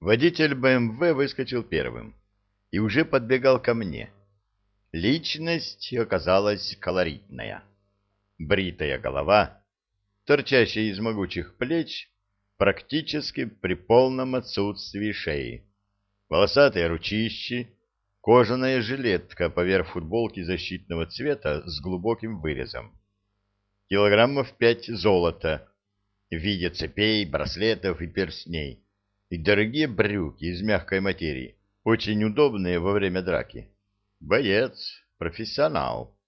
Водитель БМВ выскочил первым и уже подбегал ко мне. Личность оказалась колоритная. Бритая голова, торчащая из могучих плеч, практически при полном отсутствии шеи. Волосатые ручищи, кожаная жилетка поверх футболки защитного цвета с глубоким вырезом. Килограммов пять золота в виде цепей, браслетов и перстней и дорогие брюки из мягкой материи, очень удобные во время драки. Боец, профессионал.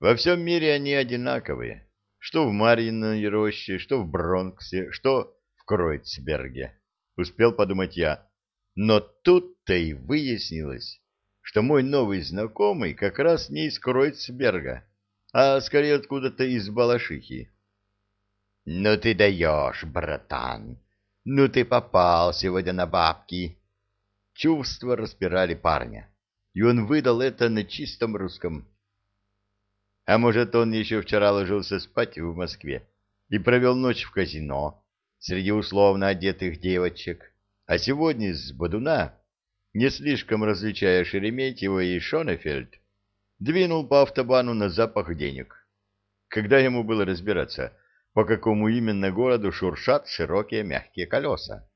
Во всем мире они одинаковые, что в Марьиной роще, что в Бронксе, что в Кройцберге, успел подумать я. Но тут-то и выяснилось, что мой новый знакомый как раз не из Кройцберга, а скорее откуда-то из Балашихи. — Ну ты даешь, братан! Ну ты попал сегодня на бабки. Чувства распирали парня, и он выдал это на чистом русском. А может, он еще вчера ложился спать в Москве и провел ночь в казино среди условно одетых девочек, а сегодня с Бодуна, не слишком различая Шереметьева и Шонефельд, двинул по автобану на запах денег. Когда ему было разбираться, по какому именно городу шуршат широкие мягкие колеса.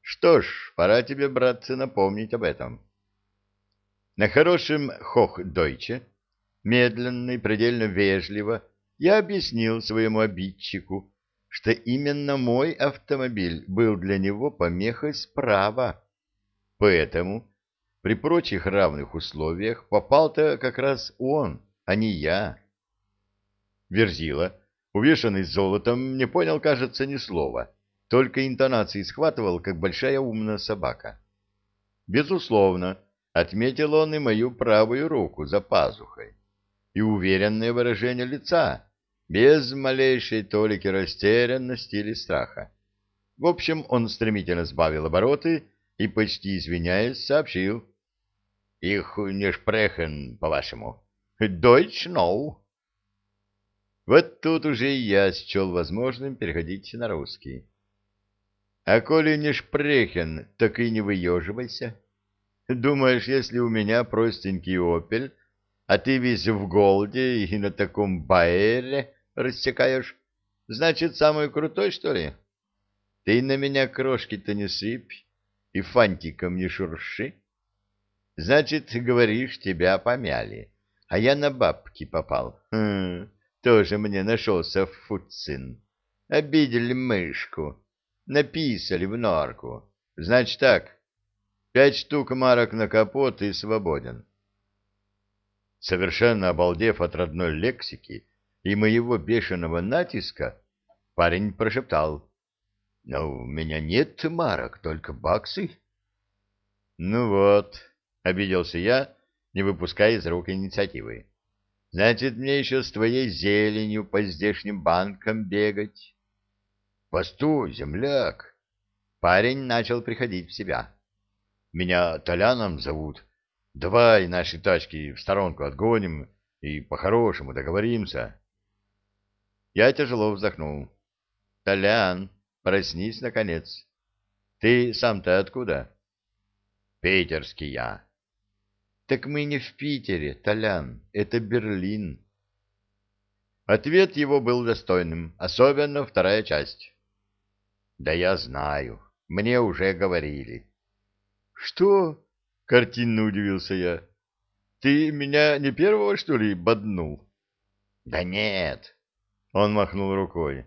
Что ж, пора тебе, братцы, напомнить об этом. На хорошем хох-дойче, медленно и предельно вежливо, я объяснил своему обидчику, что именно мой автомобиль был для него помехой справа. Поэтому при прочих равных условиях попал-то как раз он, а не я. Верзила увешанный золотом, не понял, кажется, ни слова, только интонации схватывал, как большая умная собака. Безусловно, отметил он и мою правую руку за пазухой, и уверенное выражение лица, без малейшей толики растерянности или страха. В общем, он стремительно сбавил обороты и, почти извиняясь, сообщил. — Их не шпрехен, по-вашему. — Дойч, ноу. Вот тут уже и я счел возможным переходить на русский. А коли не шпрехен, так и не выеживайся. Думаешь, если у меня простенький опель, а ты весь в голде и на таком баэре рассекаешь, значит, самый крутой, что ли? Ты на меня крошки-то не сыпь и фантиком не шурши. Значит, говоришь, тебя помяли, а я на бабки попал. Хм, тоже мне нашелся фуцин. Обидели мышку, написали в норку. Значит так, пять штук марок на капот и свободен. Совершенно обалдев от родной лексики и моего бешеного натиска, парень прошептал. — Но у меня нет марок, только баксы. — Ну вот, — обиделся я, не выпуская из рук инициативы. Значит, мне еще с твоей зеленью по здешним банкам бегать. Постой, земляк. Парень начал приходить в себя. Меня Толяном зовут. Давай наши тачки в сторонку отгоним и по-хорошему договоримся. Я тяжело вздохнул. Толян, проснись, наконец. Ты сам-то откуда? Питерский я. Так мы не в Питере, Толян, это Берлин. Ответ его был достойным, особенно вторая часть. Да я знаю, мне уже говорили. Что? Картинно удивился я. Ты меня не первого, что ли, боднул? Да нет, он махнул рукой.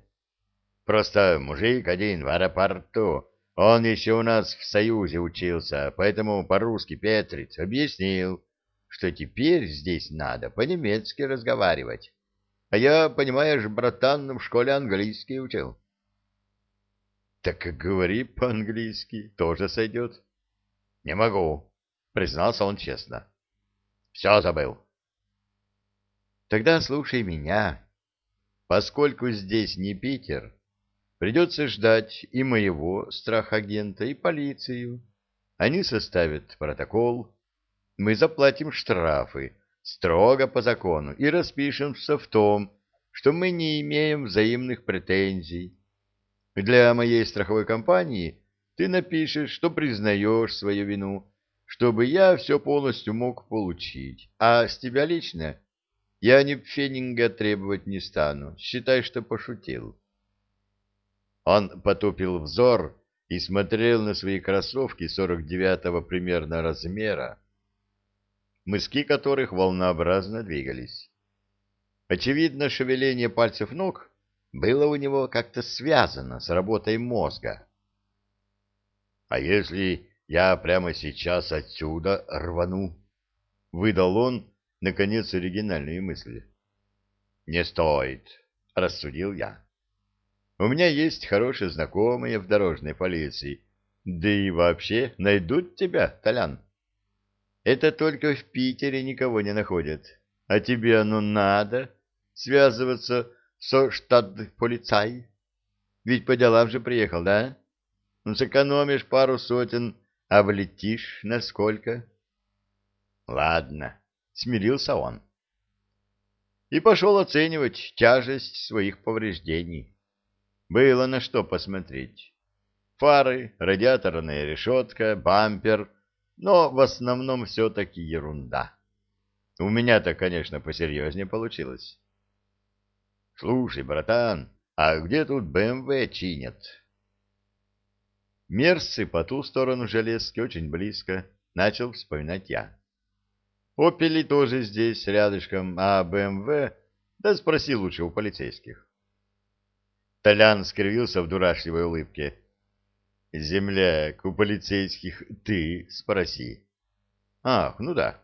Просто мужик один в аэропорту он еще у нас в Союзе учился, поэтому по-русски Петриц объяснил, что теперь здесь надо по-немецки разговаривать. А я, понимаешь, братан, в школе английский учил. — Так говори по-английски, тоже сойдет. — Не могу, — признался он честно. — Все забыл. — Тогда слушай меня. Поскольку здесь не Питер, Придется ждать и моего страхагента, и полицию. Они составят протокол. Мы заплатим штрафы строго по закону и распишемся в том, что мы не имеем взаимных претензий. Для моей страховой компании ты напишешь, что признаешь свою вину, чтобы я все полностью мог получить. А с тебя лично я ни пфенинга требовать не стану. Считай, что пошутил. Он потупил взор и смотрел на свои кроссовки 49-го примерно размера, мыски которых волнообразно двигались. Очевидно, шевеление пальцев ног было у него как-то связано с работой мозга. — А если я прямо сейчас отсюда рвану? — выдал он, наконец, оригинальные мысли. — Не стоит, — рассудил я. У меня есть хорошие знакомые в дорожной полиции. Да и вообще найдут тебя, Толян. Это только в Питере никого не находят. А тебе оно надо связываться со штат-полицай? Ведь по делам же приехал, да? Ну, сэкономишь пару сотен, а влетишь на сколько? Ладно, смирился он. И пошел оценивать тяжесть своих повреждений. Было на что посмотреть. Фары, радиаторная решетка, бампер, но в основном все-таки ерунда. У меня-то, конечно, посерьезнее получилось. Слушай, братан, а где тут БМВ чинят? Мерсы по ту сторону железки очень близко, начал вспоминать я. Опели тоже здесь, рядышком, а БМВ... Да спроси лучше у полицейских. Толян скривился в дурашливой улыбке. «Земляк, у полицейских ты спроси». «Ах, ну да».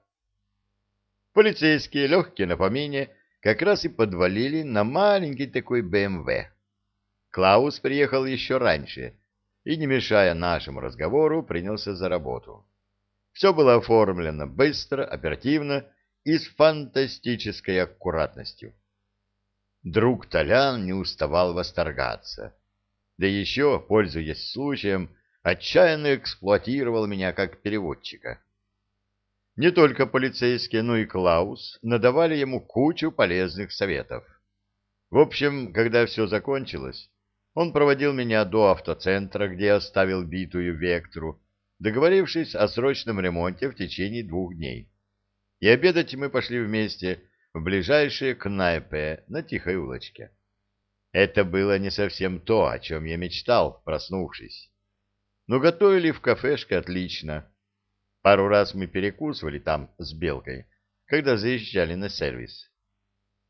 Полицейские, легкие на помине, как раз и подвалили на маленький такой БМВ. Клаус приехал еще раньше и, не мешая нашему разговору, принялся за работу. Все было оформлено быстро, оперативно и с фантастической аккуратностью. Друг Толян не уставал восторгаться. Да еще, пользуясь случаем, отчаянно эксплуатировал меня как переводчика. Не только полицейские, но и Клаус надавали ему кучу полезных советов. В общем, когда все закончилось, он проводил меня до автоцентра, где оставил битую Вектру, договорившись о срочном ремонте в течение двух дней. И обедать мы пошли вместе в ближайшие кнайпе на тихой улочке. Это было не совсем то, о чем я мечтал, проснувшись. Но готовили в кафешке отлично. Пару раз мы перекусывали там с Белкой, когда заезжали на сервис.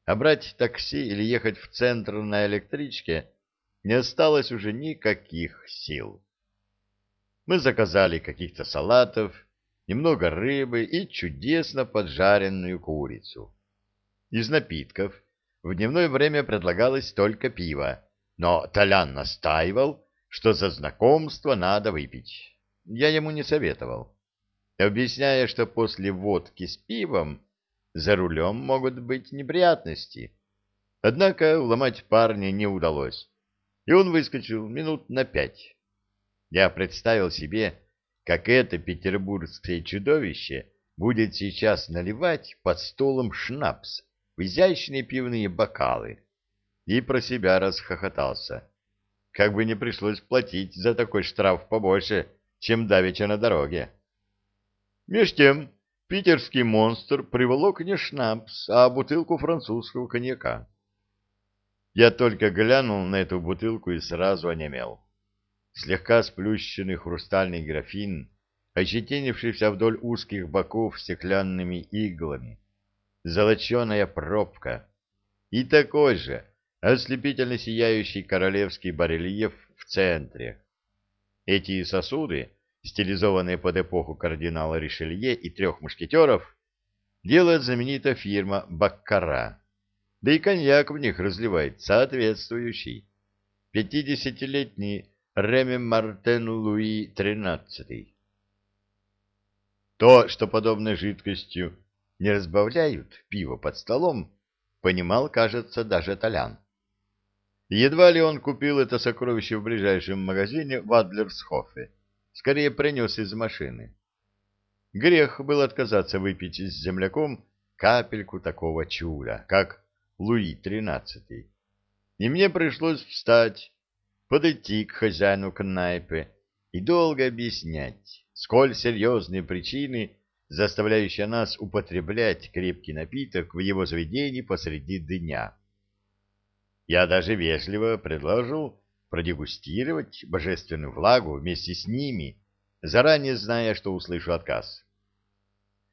А брать такси или ехать в центр на электричке не осталось уже никаких сил. Мы заказали каких-то салатов, немного рыбы и чудесно поджаренную курицу. Из напитков в дневное время предлагалось только пиво, но Толян настаивал, что за знакомство надо выпить. Я ему не советовал, объясняя, что после водки с пивом за рулем могут быть неприятности. Однако уломать парня не удалось, и он выскочил минут на пять. Я представил себе, как это петербургское чудовище будет сейчас наливать под столом шнапс в изящные пивные бокалы и про себя расхохотался. Как бы не пришлось платить за такой штраф побольше, чем давеча на дороге. Меж тем питерский монстр приволок не шнапс, а бутылку французского коньяка. Я только глянул на эту бутылку и сразу онемел. Слегка сплющенный хрустальный графин, ощетинившийся вдоль узких боков стеклянными иглами, золоченая пробка и такой же ослепительно сияющий королевский барельеф в центре. Эти сосуды, стилизованные под эпоху кардинала Ришелье и трех мушкетеров, делает знаменитая фирма «Баккара», да и коньяк в них разливает соответствующий. Пятидесятилетний Реми Мартен Луи XIII. То, что подобной жидкостью не разбавляют пиво под столом, понимал, кажется, даже Толян. Едва ли он купил это сокровище в ближайшем магазине в Адлерсхофе, скорее принес из машины. Грех был отказаться выпить с земляком капельку такого чуда, как Луи XIII. И мне пришлось встать, подойти к хозяину кнайпы и долго объяснять, сколь серьезные причины, заставляющие нас употреблять крепкий напиток в его заведении посреди дня. Я даже вежливо предложил продегустировать божественную влагу вместе с ними, заранее зная, что услышу отказ.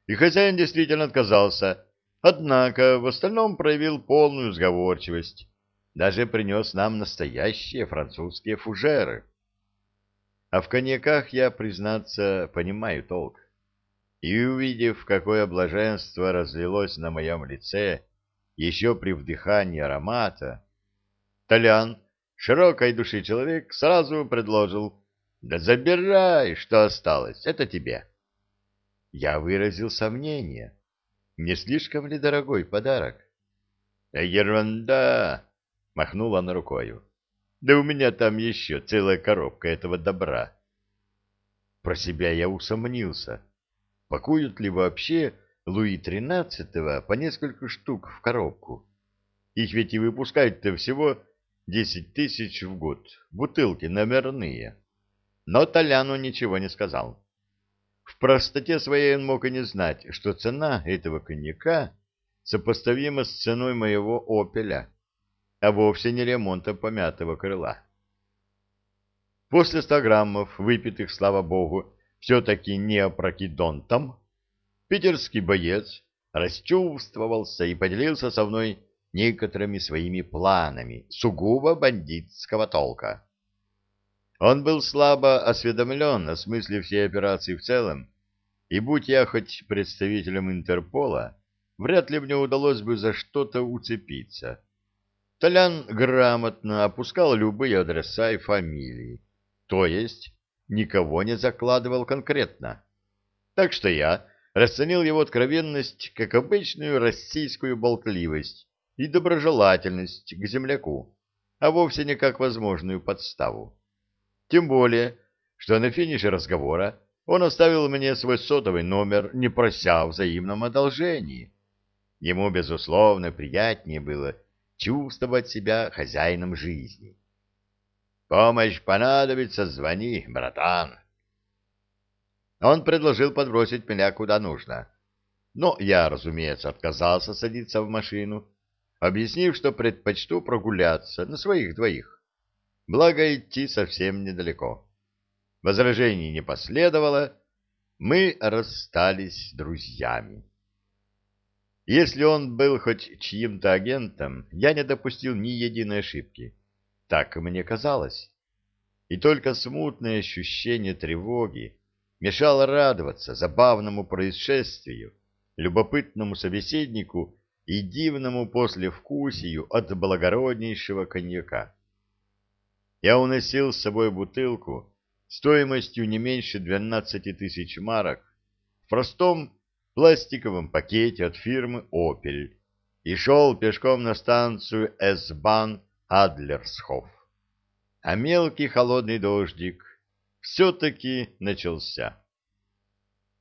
И хозяин действительно отказался, однако в остальном проявил полную сговорчивость, даже принес нам настоящие французские фужеры. А в коньяках я, признаться, понимаю толк. И увидев, какое блаженство разлилось на моем лице еще при вдыхании аромата, Толян, широкой души человек, сразу предложил «Да забирай, что осталось, это тебе». Я выразил сомнение, не слишком ли дорогой подарок? «Ерунда!» — махнула она рукою. «Да у меня там еще целая коробка этого добра». Про себя я усомнился. Пакуют ли вообще Луи XIII по несколько штук в коробку? Их ведь и выпускают-то всего десять тысяч в год, бутылки номерные. Но Толяну ничего не сказал. В простоте своей он мог и не знать, что цена этого коньяка сопоставима с ценой моего «Опеля», а вовсе не ремонта помятого крыла. После ста граммов, выпитых, слава богу, все-таки не опрокидонтом, питерский боец расчувствовался и поделился со мной некоторыми своими планами сугубо бандитского толка. Он был слабо осведомлен о смысле всей операции в целом, и будь я хоть представителем Интерпола, вряд ли мне удалось бы за что-то уцепиться. Толян грамотно опускал любые адреса и фамилии, то есть никого не закладывал конкретно. Так что я расценил его откровенность как обычную российскую болтливость и доброжелательность к земляку, а вовсе не как возможную подставу. Тем более, что на финише разговора он оставил мне свой сотовый номер, не прося взаимном одолжении. Ему, безусловно, приятнее было чувствовать себя хозяином жизни. «Помощь понадобится, звони, братан». Он предложил подбросить меня куда нужно. Но я, разумеется, отказался садиться в машину, объяснив, что предпочту прогуляться на своих двоих. Благо, идти совсем недалеко. Возражений не последовало, мы расстались друзьями. Если он был хоть чьим-то агентом, я не допустил ни единой ошибки. Так мне казалось. И только смутное ощущение тревоги мешало радоваться забавному происшествию, любопытному собеседнику и дивному послевкусию от благороднейшего коньяка. Я уносил с собой бутылку стоимостью не меньше двенадцати тысяч марок в простом пластиковом пакете от фирмы «Опель» и шел пешком на станцию С-Бан Адлерсхоф. А мелкий холодный дождик все-таки начался.